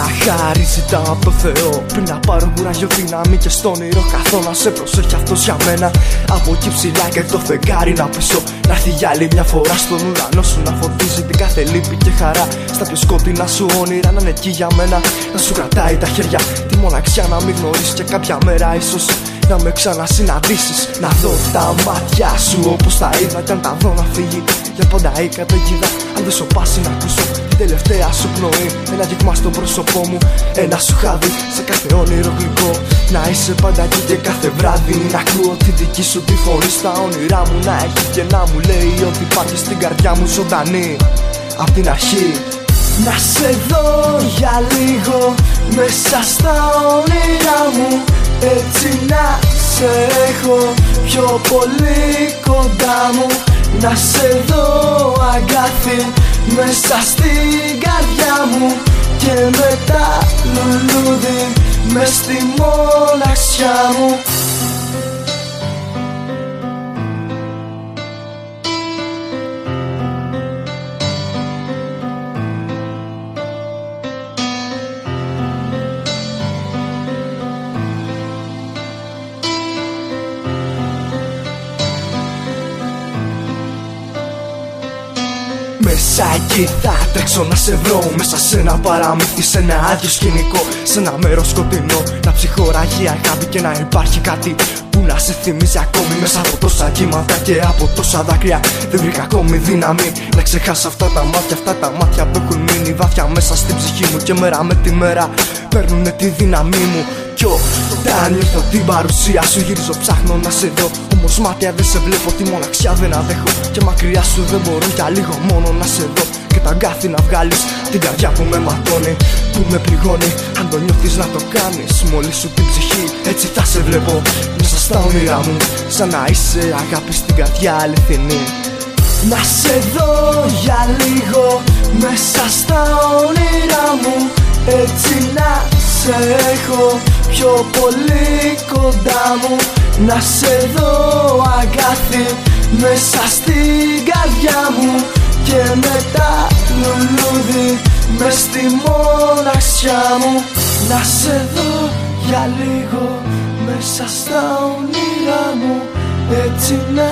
Χάρη ζητάω από το Θεό. Πριν να πάρω κουράγιο δύναμη και στον όνειρο Καθώ να σε προσέχει αυτός για μένα. Από εκεί ψηλά και το φεγγάρι να πέσω Να έρθει για άλλη μια φορά στον ουρανό σου Να φωτίζει την κάθε λύπη και χαρά. Στα πιο σκότεινα σου όνειρα να είναι εκεί για μένα. Να σου κρατάει τα χέρια. Τη μοναξιά να μην γνωρίσεις και κάποια μέρα ίσως να με ξανασυναντήσεις Να δω τα μάτια σου όπως τα είδα Κι αν τα δω να φύγει. Για πάντα η καταιγίδα Αν δεν σου πάσει να ακούσω. Την τελευταία σου πνοή Ένα δείγμα στο πρόσωπό μου. Ένα σου χάδι σε κάθε όνειρο γλυκό. Να είσαι πάντα εκεί και κάθε βράδυ. Να ακούω τη δική σου τη φωνή στα όνειρά μου. Να έχει και να μου λέει ότι υπάρχει στην καρδιά μου ζωντανή. Απ' την αρχή. Να σε δω για λίγο μέσα στα όνειρά μου έτσι να σε έχω πιο πολύ κοντά μου. Να σε δω αγκάθι μέσα στην καρδιά μου. Και μετά λουλούδι μες στη μοναξιά μου Μέσα εκεί θα τρέξω να σε βρω Μέσα σε ένα παραμύθι, σε ένα άδειο σκηνικό Σε ένα μέρος σκοτεινό. Να ψυχοραγεί αγάπη και να υπάρχει κάτι Που να σε θυμίζει ακόμη μέσα από τόσα κύματα Και από τόσα δάκρυα. Δεν βρήκα ακόμη δύναμη Να ξεχάσω αυτά τα μάτια Αυτά τα μάτια που έχουν μείνει βάθια μέσα στην ψυχή μου. Και μέρα με τη μέρα παίρνουνε τη δύναμή μου Κι όταν νιώθω την παρουσία σου γυρίζω ψάχνω να σε δω Όμως μάτια δεν σε βλέπω, τη μοναξιά δεν αντέχω. Και μακριά σου δεν μπορώ για λίγο μόνο να σε δω. Και τα αγκάθι να βγάλεις την καρδιά που με ματώνει, που με πληγώνει. Αν το νιώθεις να το κάνεις, μόλις σου την ψυχή, έτσι θα σε βλέπω. Μέσα στα όνειρά μου, σαν να είσαι αγάπη στην καρδιά αληθινή. Να σε δω για λίγο μέσα στα όνειρά μου Έτσι να σε έχω πιο πολύ κοντά μου. Να σε δω αγκάθι μέσα στην καρδιά μου. Και μετά λουλούδι μες στη μοναξιά μου. Να σε δω για λίγο μέσα στα όνειρά μου. Έτσι να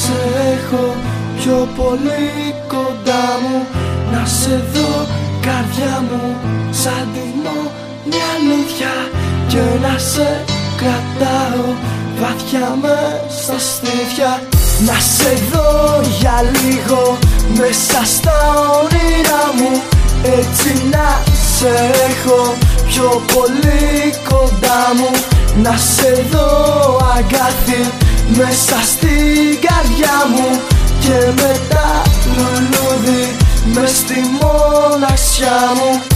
σε έχω πιο πολύ κοντά μου. Να σε δω καρδιά μου σαν μια αλήθεια. Και να σε κρατάω Βαθιά μες στα στήθια. Να σε δω για λίγο Μέσα στα όνειρά μου. Έτσι να σε έχω πιο πολύ κοντά μου. Να σε δω αγκάθι Μέσα στην καρδιά μου. Και μετά λουλούδι Μες στη μοναξιά μου